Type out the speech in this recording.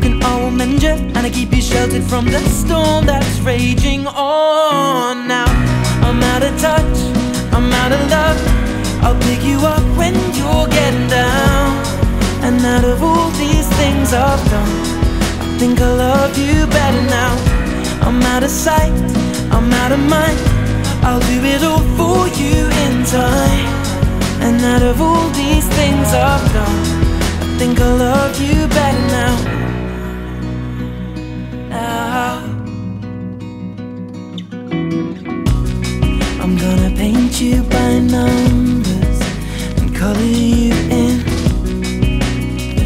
Broken, mend you, and I keep you sheltered from the storm that's raging on. Now I'm out of touch, I'm out of love. I'll pick you up when you're getting down. And out of all these things I've done, I think I love you better now. I'm out of sight, I'm out of mind. I'll do it all for you in time. And out of all these things I've done, I think I love you better. Now